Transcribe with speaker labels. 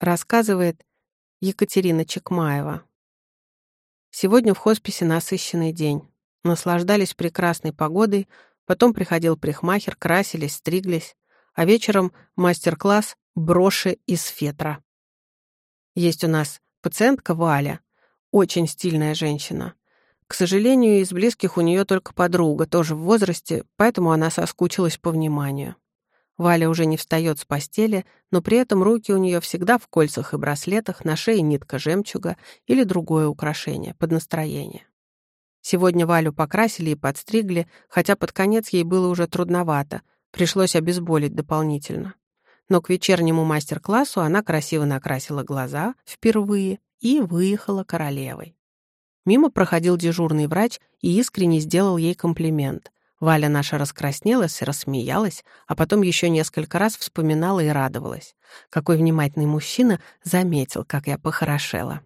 Speaker 1: Рассказывает Екатерина Чекмаева. Сегодня в хосписе насыщенный день. Наслаждались прекрасной погодой, потом приходил прихмахер, красились, стриглись, а вечером мастер-класс «Броши из фетра». Есть у нас пациентка Валя, очень стильная женщина. К сожалению, из близких у нее только подруга, тоже в возрасте, поэтому она соскучилась по вниманию. Валя уже не встает с постели, но при этом руки у нее всегда в кольцах и браслетах, на шее нитка жемчуга или другое украшение под настроение. Сегодня Валю покрасили и подстригли, хотя под конец ей было уже трудновато, пришлось обезболить дополнительно. Но к вечернему мастер-классу она красиво накрасила глаза впервые и выехала королевой. Мимо проходил дежурный врач и искренне сделал ей комплимент. Валя наша раскраснелась, рассмеялась, а потом еще несколько раз вспоминала и радовалась. Какой внимательный мужчина заметил, как я похорошела.